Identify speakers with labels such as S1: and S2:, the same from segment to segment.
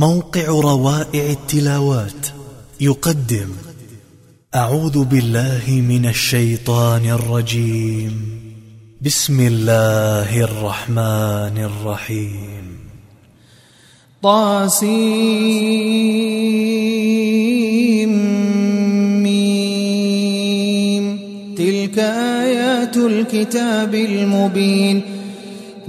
S1: موقع روائع التلاوات يقدم أعوذ بالله من الشيطان الرجيم بسم الله الرحمن الرحيم طاسيم ميم تلك آيات الكتاب المبين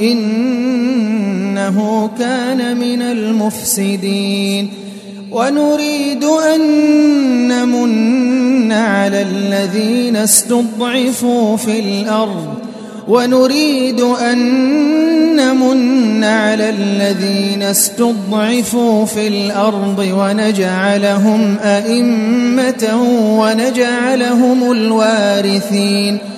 S1: إنه كان من المفسدين ونريد أن نمن على الذين استضعفوا في الأرض ونريد أن نمن على الذين استضعفوا في الأرض ونجعلهم أئمة ونجعلهم الوارثين ۖ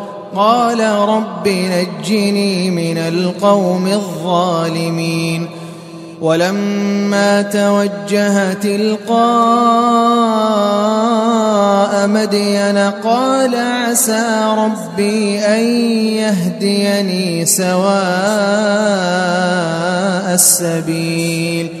S1: قال رب نجني من القوم الظالمين ولما توجه تلقاء مدين قال عسى ربي ان يهديني سواء السبيل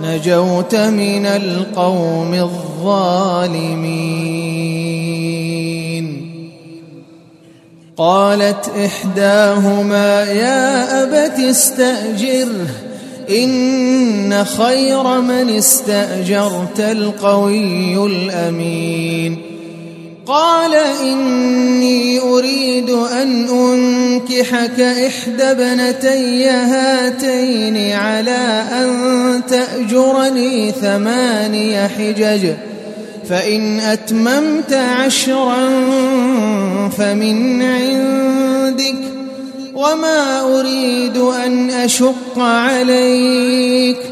S1: نجوت من القوم الظالمين قالت إحداهما يا أبت استأجره إن خير من استأجرت القوي الأمين قال إني أريد أن أنكحك إحدى بنتي هاتين على أن تأجرني ثماني حجج فإن أتممت عشرا فمن عندك وما أريد أن أشق عليك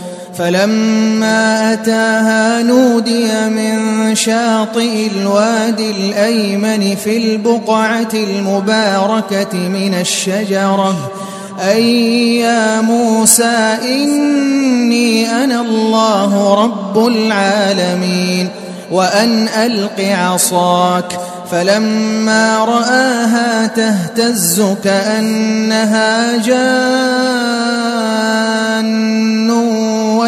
S1: فلما أتاها نودي من شاطئ الوادي الأيمن في البقعة المباركة من الشجرة أي يا موسى إني أنا الله رب العالمين وأن ألق عصاك فلما رآها تهتز كأنها جان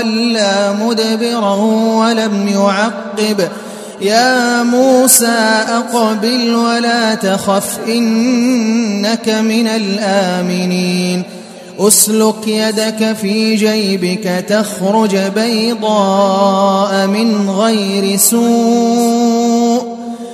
S1: وَلَّى مُدْبِرًا وَلَمْ يُعَقِّبْ يا موسى أقبل ولا تخف إنك من الآمنين أسلك يدك في جيبك تخرج بيضاء من غير سوء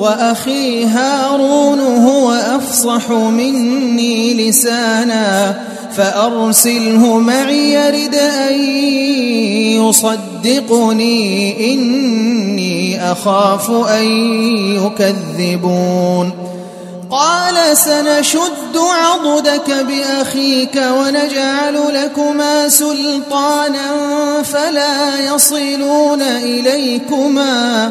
S1: واخي هارون هو افصح مني لسانا فارسله معي يرد ان يصدقني اني اخاف ان يكذبون قال سنشد عضدك باخيك ونجعل لكما سلطانا فلا يصلون اليكما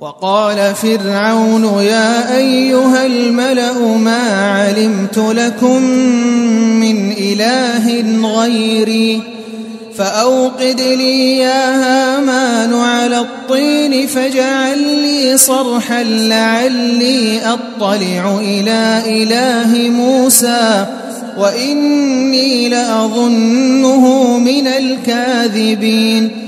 S1: وقال فرعون يا ايها الملا ما علمت لكم من اله غيري فاوقد لي يا هامان على الطين فاجعل لي صرحا لعلي اطلع الى اله موسى واني لاظنه من الكاذبين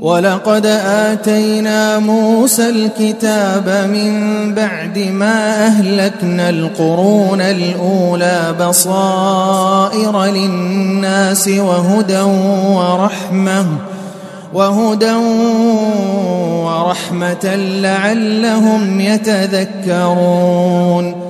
S1: ولقد آتينا موسى الكتاب من بعد ما أهلكنا القرون الأولى بصائر للناس وهدى ورحمة وهدى ورحمة لعلهم يتذكرون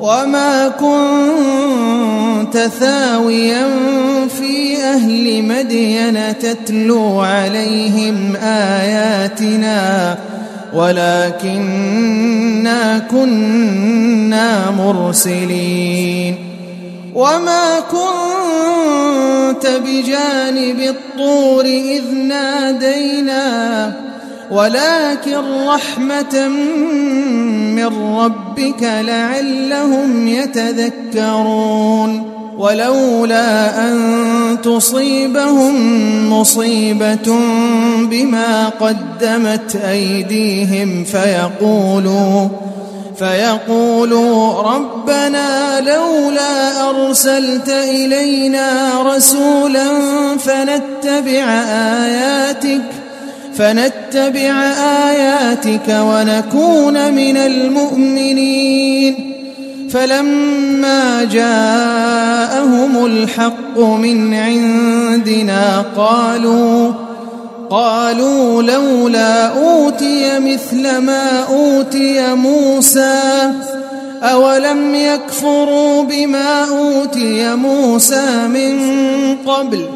S1: وما كنت ثاويا في اهل مدين تتلو عليهم اياتنا ولكننا كنا مرسلين وما كنت بجانب الطور اذ نادينا ولكن رحمة من ربك لعلهم يتذكرون ولولا أن تصيبهم مصيبة بما قدمت أيديهم فيقولوا فيقولوا ربنا لولا أرسلت إلينا رسولا فنتبع آياتك ۖ فنتبع آياتك ونكون من المؤمنين فلما جاءهم الحق من عندنا قالوا قالوا لولا أوتي مثل ما أوتي موسى أولم يكفروا بما أوتي موسى من قبل ۖ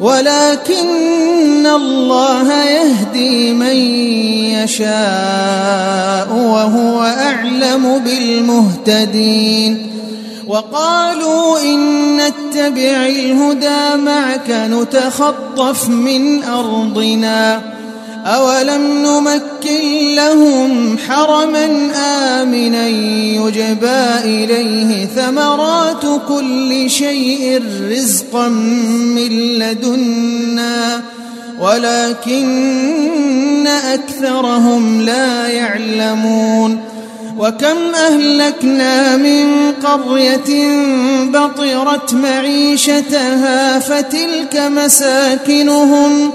S1: ولكن الله يهدي من يشاء وهو أعلم بالمهتدين وقالوا إن نتبع الهدى معك نتخطف من أرضنا أولم نمكن لهم حرما آمنا يجبى إليه ثمرات كل شيء رزقا من لدنا ولكن أكثرهم لا يعلمون وكم أهلكنا من قرية بطرت معيشتها فتلك مساكنهم ۖ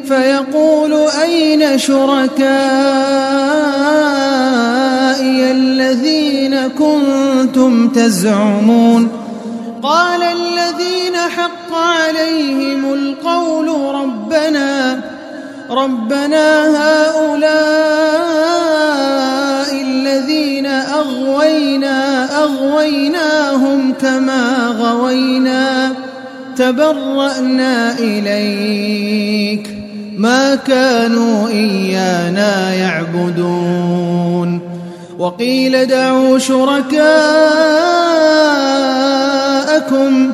S1: فيقول أين شركائي الذين كنتم تزعمون قال الذين حق عليهم القول ربنا ربنا هؤلاء الذين أغوينا أغويناهم كما غوينا تبرأنا إليك ما كانوا إيانا يعبدون وقيل دعوا شركاءكم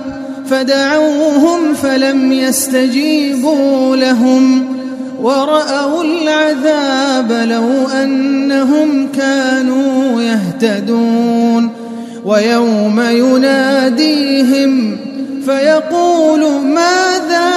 S1: فدعوهم فلم يستجيبوا لهم ورأوا العذاب لو أنهم كانوا يهتدون ويوم يناديهم فيقول ماذا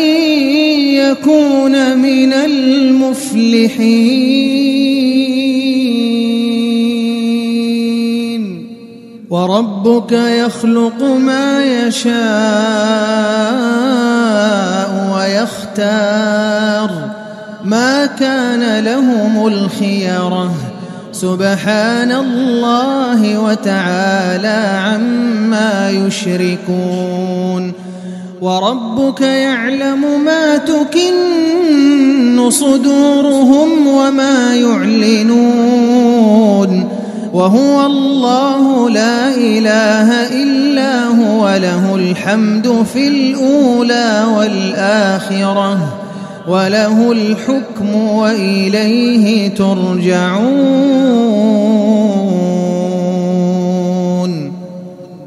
S1: تكون من المفلحين وربك يخلق ما يشاء ويختار ما كان لهم الخيره سبحان الله وتعالى عما يشركون وربك يعلم ما تكن صدورهم وما يعلنون وهو الله لا اله الا هو له الحمد في الاولى والاخره وله الحكم واليه ترجعون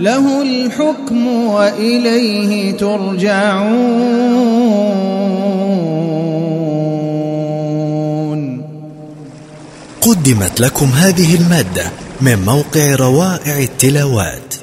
S1: له الحكم وإليه ترجعون قدمت لكم هذه المادة من موقع روائع التلاوات